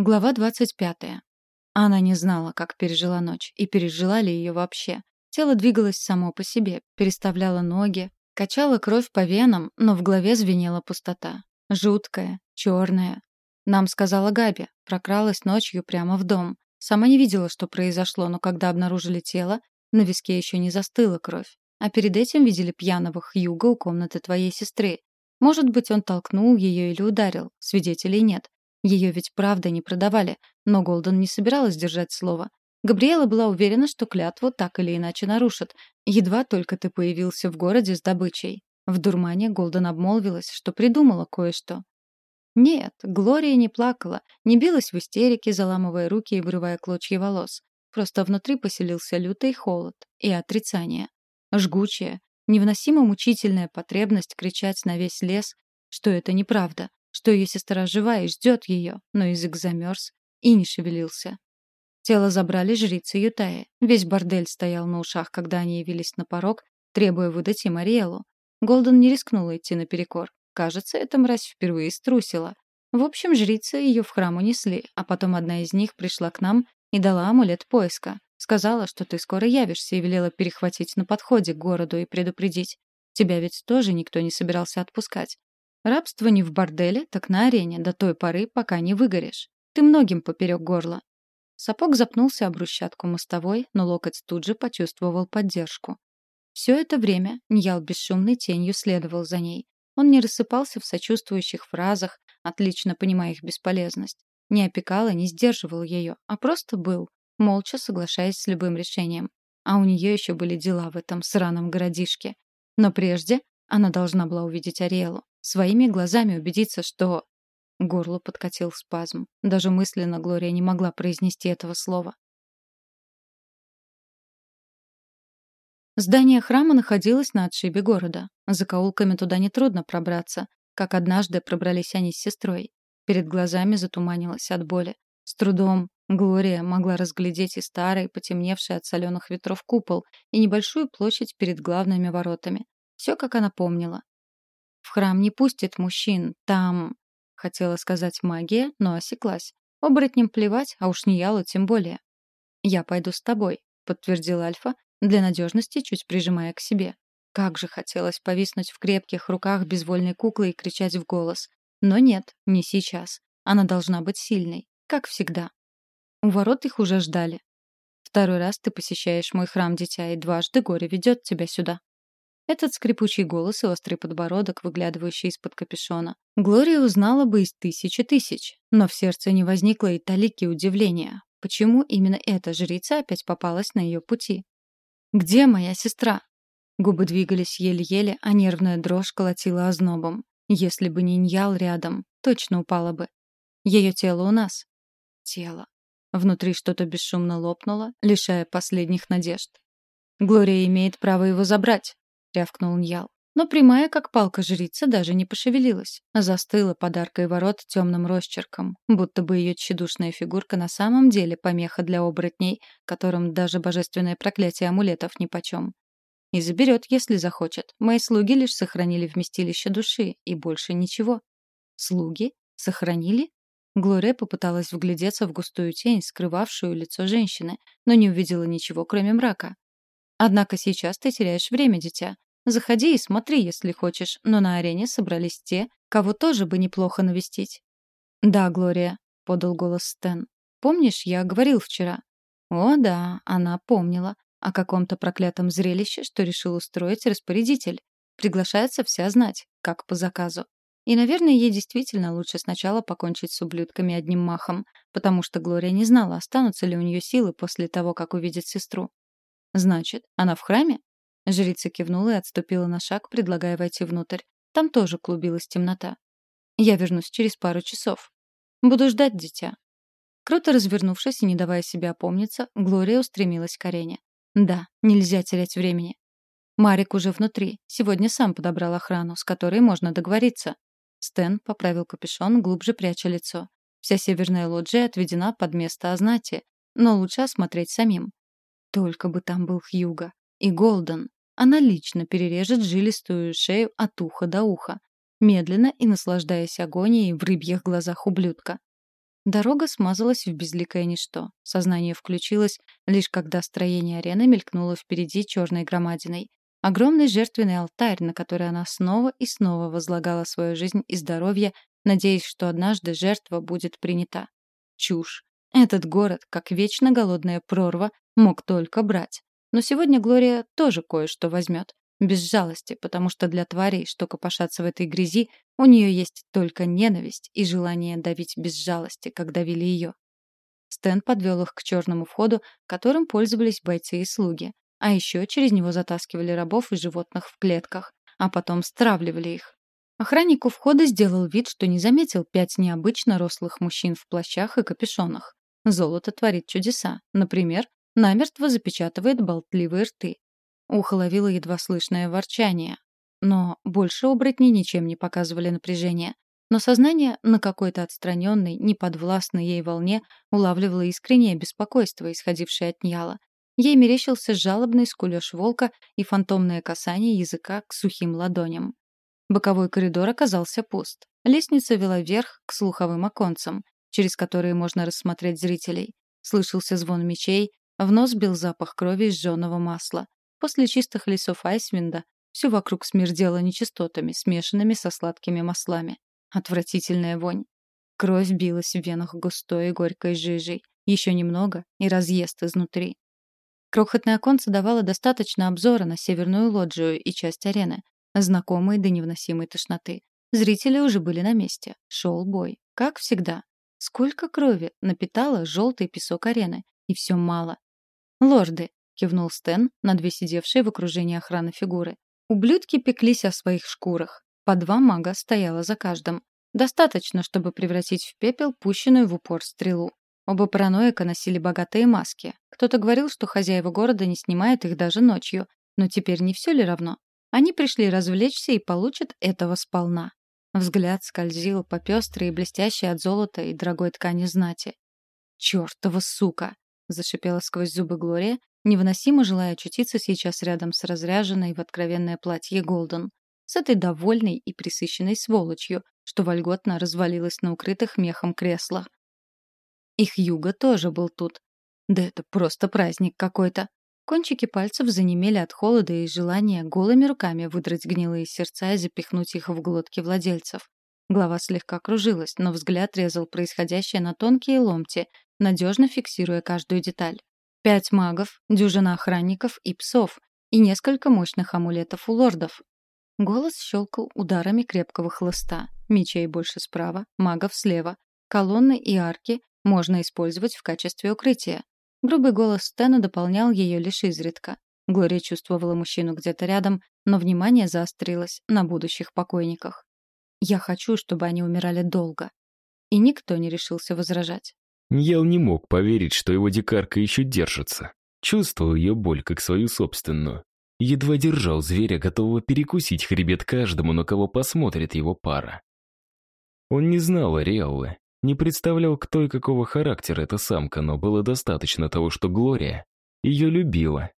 Глава 25. Она не знала, как пережила ночь, и пережила ли ее вообще. Тело двигалось само по себе, переставляло ноги, качало кровь по венам, но в голове звенела пустота. Жуткая, черная. Нам сказала Габи, прокралась ночью прямо в дом. Сама не видела, что произошло, но когда обнаружили тело, на виске еще не застыла кровь. А перед этим видели пьяного Хьюга у комнаты твоей сестры. Может быть, он толкнул ее или ударил, свидетелей нет. Ее ведь правда не продавали, но Голден не собиралась держать слово. Габриэла была уверена, что клятву так или иначе нарушат. Едва только ты появился в городе с добычей. В дурмане Голден обмолвилась, что придумала кое-что. Нет, Глория не плакала, не билась в истерике, заламывая руки и вырывая клочья волос. Просто внутри поселился лютый холод и отрицание. Жгучая, невыносимо мучительная потребность кричать на весь лес, что это неправда, что ее сестра жива и ждет ее, но язык замерз и не шевелился. Тело забрали жрицы Ютаи. Весь бордель стоял на ушах, когда они явились на порог, требуя выдать им Ариэлу. Голден не рискнула идти наперекор. Кажется, эта мразь впервые струсила. В общем, жрицы ее в храм унесли, а потом одна из них пришла к нам и дала амулет поиска. Сказала, что ты скоро явишься и велела перехватить на подходе к городу и предупредить. Тебя ведь тоже никто не собирался отпускать. Рабство не в борделе, так на арене до той поры, пока не выгоришь. Ты многим поперек горла. Сапог запнулся об брусчатку мостовой, но локоть тут же почувствовал поддержку. Все это время Ньял бесшумной тенью следовал за ней. Он не рассыпался в сочувствующих фразах, отлично понимая их бесполезность. Не опекал и не сдерживал ее, а просто был, молча соглашаясь с любым решением. А у нее еще были дела в этом сраном городишке. Но прежде она должна была увидеть Ариэлу. Своими глазами убедиться, что... Горло подкатил спазм. Даже мысленно Глория не могла произнести этого слова. Здание храма находилось на отшибе города. За каулками туда нетрудно пробраться, как однажды пробрались они с сестрой. Перед глазами затуманилось от боли. С трудом Глория могла разглядеть и старый, потемневший от соленых ветров купол, и небольшую площадь перед главными воротами. Все, как она помнила. В храм не пустят мужчин, там...» Хотела сказать магия, но осеклась. Оборотням плевать, а уж не ялу тем более. «Я пойду с тобой», — подтвердил Альфа, для надежности чуть прижимая к себе. Как же хотелось повиснуть в крепких руках безвольной куклы и кричать в голос. Но нет, не сейчас. Она должна быть сильной, как всегда. У ворот их уже ждали. «Второй раз ты посещаешь мой храм, дитя, и дважды горе ведет тебя сюда», этот скрипучий голос и острый подбородок, выглядывающий из-под капюшона. Глория узнала бы из тысячи тысяч, но в сердце не возникло и талики удивления. Почему именно эта жрица опять попалась на ее пути? «Где моя сестра?» Губы двигались еле-еле, а нервная дрожь колотила ознобом. Если бы не Ньял рядом, точно упала бы. Ее тело у нас. Тело. Внутри что-то бесшумно лопнуло, лишая последних надежд. Глория имеет право его забрать. — рявкнул Ньял. Но прямая, как палка жрица, даже не пошевелилась. Застыла подаркой ворот темным росчерком, будто бы ее тщедушная фигурка на самом деле помеха для оборотней, которым даже божественное проклятие амулетов нипочем. И заберет, если захочет. Мои слуги лишь сохранили вместилище души, и больше ничего. Слуги? Сохранили? Глория попыталась вглядеться в густую тень, скрывавшую лицо женщины, но не увидела ничего, кроме мрака. Однако сейчас ты теряешь время, дитя. Заходи и смотри, если хочешь, но на арене собрались те, кого тоже бы неплохо навестить. Да, Глория, подал голос Стэн. Помнишь, я говорил вчера? О, да, она помнила о каком-то проклятом зрелище, что решил устроить распорядитель. Приглашается вся знать, как по заказу. И, наверное, ей действительно лучше сначала покончить с ублюдками одним махом, потому что Глория не знала, останутся ли у нее силы после того, как увидит сестру. «Значит, она в храме?» Жрица кивнула и отступила на шаг, предлагая войти внутрь. Там тоже клубилась темнота. «Я вернусь через пару часов. Буду ждать дитя». Круто развернувшись и не давая себе опомниться, Глория устремилась к арене. «Да, нельзя терять времени. Марик уже внутри. Сегодня сам подобрал охрану, с которой можно договориться». Стэн поправил капюшон, глубже пряча лицо. Вся северная лоджия отведена под место Ознати, но лучше осмотреть самим. Только бы там был Хьюга. И Голден. Она лично перережет жилистую шею от уха до уха, медленно и наслаждаясь агонией в рыбьих глазах ублюдка. Дорога смазалась в безликое ничто. Сознание включилось, лишь когда строение арены мелькнуло впереди черной громадиной. Огромный жертвенный алтарь, на который она снова и снова возлагала свою жизнь и здоровье, надеясь, что однажды жертва будет принята. Чушь. Этот город, как вечно голодная прорва, мог только брать. Но сегодня Глория тоже кое-что возьмет. Без жалости, потому что для тварей, что копошатся в этой грязи, у нее есть только ненависть и желание давить без жалости, как давили ее. Стэн подвел их к черному входу, которым пользовались бойцы и слуги. А еще через него затаскивали рабов и животных в клетках, а потом стравливали их. Охранник у входа сделал вид, что не заметил пять необычно рослых мужчин в плащах и капюшонах. Золото творит чудеса. Например, намертво запечатывает болтливые рты. Ухо ловило едва слышное ворчание. Но больше оборотни ничем не показывали напряжения. Но сознание на какой-то отстраненной, неподвластной ей волне улавливало искреннее беспокойство, исходившее от Ньяла. Ей мерещился жалобный скулёж волка и фантомное касание языка к сухим ладоням. Боковой коридор оказался пуст. Лестница вела вверх к слуховым оконцам, через которые можно рассмотреть зрителей. Слышался звон мечей, в нос бил запах крови и сжёного масла. После чистых лесов Айсвинда все вокруг смердело нечистотами, смешанными со сладкими маслами. Отвратительная вонь. Кровь билась в венах густой и горькой жижей. Еще немного и разъест изнутри. Крохотное оконце давало достаточно обзора на северную лоджию и часть арены, знакомые до невыносимой тошноты. Зрители уже были на месте. Шел бой. Как всегда. Сколько крови напитало желтый песок арены. И все мало. «Лорды», — кивнул Стэн на две сидевшие в окружении охраны фигуры. Ублюдки пеклись о своих шкурах. По два мага стояло за каждым. Достаточно, чтобы превратить в пепел пущенную в упор стрелу. Оба параноика носили богатые маски. Кто-то говорил, что хозяева города не снимают их даже ночью. Но теперь не все ли равно? Они пришли развлечься и получат этого сполна. Взгляд скользил по пестрой и блестящей от золота и дорогой ткани знати. «Чёртова сука!» — зашипела сквозь зубы Глория, невыносимо желая очутиться сейчас рядом с разряженной в откровенное платье Голден. С этой довольной и присыщенной сволочью, что вольготно развалилась на укрытых мехом креслах. Их юга тоже был тут. Да это просто праздник какой-то. Кончики пальцев занемели от холода и желания голыми руками выдрать гнилые сердца и запихнуть их в глотки владельцев. Голова слегка кружилась, но взгляд резал происходящее на тонкие ломти, надежно фиксируя каждую деталь. Пять магов, дюжина охранников и псов, и несколько мощных амулетов у лордов. Голос щелкал ударами крепкого хлыста. Мечей больше справа, магов слева. Колонны и арки можно использовать в качестве укрытия. Грубый голос Стэна дополнял ее лишь изредка. Глория чувствовала мужчину где-то рядом, но внимание заострилось на будущих покойниках. «Я хочу, чтобы они умирали долго». И никто не решился возражать. Ньял не мог поверить, что его дикарка еще держится. Чувствовал ее боль, как свою собственную. Едва держал зверя, готового перекусить хребет каждому, на кого посмотрит его пара. Он не знал Ариэллы, не представлял, кто и какого характера эта самка, но было достаточно того, что Глория ее любила.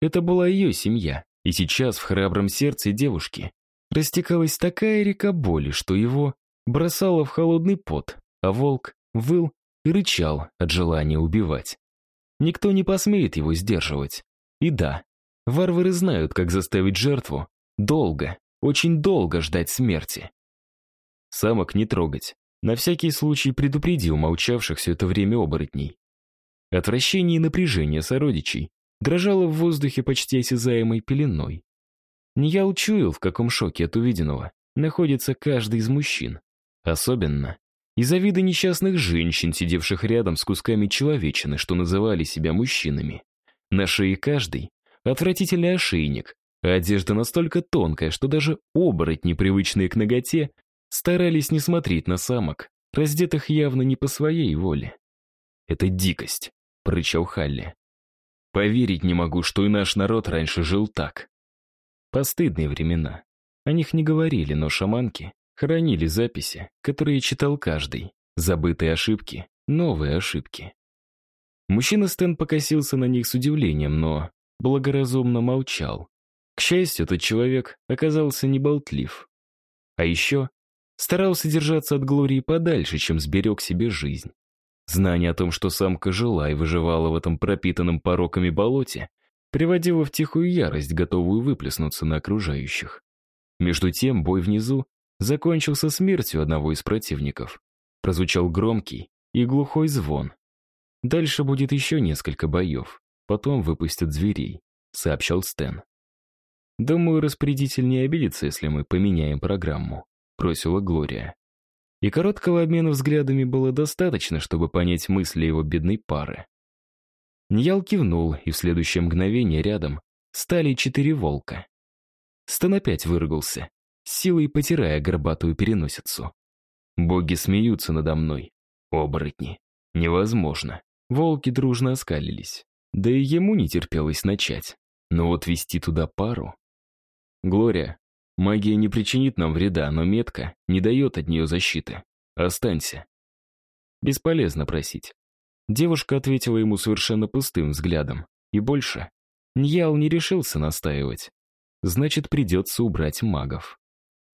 Это была ее семья, и сейчас в храбром сердце девушки растекалась такая река боли, что его бросало в холодный пот, а волк выл и рычал от желания убивать. Никто не посмеет его сдерживать. И да, варвары знают, как заставить жертву долго, очень долго ждать смерти. Самок не трогать, на всякий случай предупредил молчавших все это время оборотней. Отвращение и напряжение сородичей дрожало в воздухе почти осязаемой пеленой. Я учуял, в каком шоке от увиденного находится каждый из мужчин. Особенно из-за вида несчастных женщин, сидевших рядом с кусками человечины, что называли себя мужчинами. На шее каждый отвратительный ошейник, а одежда настолько тонкая, что даже оборотни, привычные к ноготе, старались не смотреть на самок, раздетых явно не по своей воле. «Это дикость», — прорычал Халли. «Поверить не могу, что и наш народ раньше жил так». Постыдные времена. О них не говорили, но шаманки хранили записи, которые читал каждый. Забытые ошибки, новые ошибки. Мужчина Стэн покосился на них с удивлением, но благоразумно молчал. К счастью, этот человек оказался неболтлив. А еще Старался держаться от Глории подальше, чем сберег себе жизнь. Знание о том, что самка жила и выживала в этом пропитанном пороками болоте, приводило в тихую ярость, готовую выплеснуться на окружающих. Между тем бой внизу закончился смертью одного из противников. Прозвучал громкий и глухой звон. Дальше будет еще несколько боев, потом выпустят зверей, сообщал Стэн. «Думаю, распорядитель не обидится, если мы поменяем программу», просила Глория. И короткого обмена взглядами было достаточно, чтобы понять мысли его бедной пары. Ньял кивнул, и в следующее мгновение рядом стали четыре волка. Стэн опять выругался, силой потирая горбатую переносицу. Боги смеются надо мной. Оборотни. Невозможно. Волки дружно оскалились. Да и ему не терпелось начать. Но вот вести туда пару... Глория, магия не причинит нам вреда, но метка не дает от нее защиты. Останься. Бесполезно просить. Девушка ответила ему совершенно пустым взглядом. И больше Ньял не решился настаивать. Значит, придется убрать магов.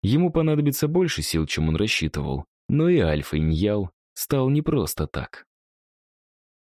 Ему понадобится больше сил, чем он рассчитывал. Но и Альфа Ньял стал не просто так.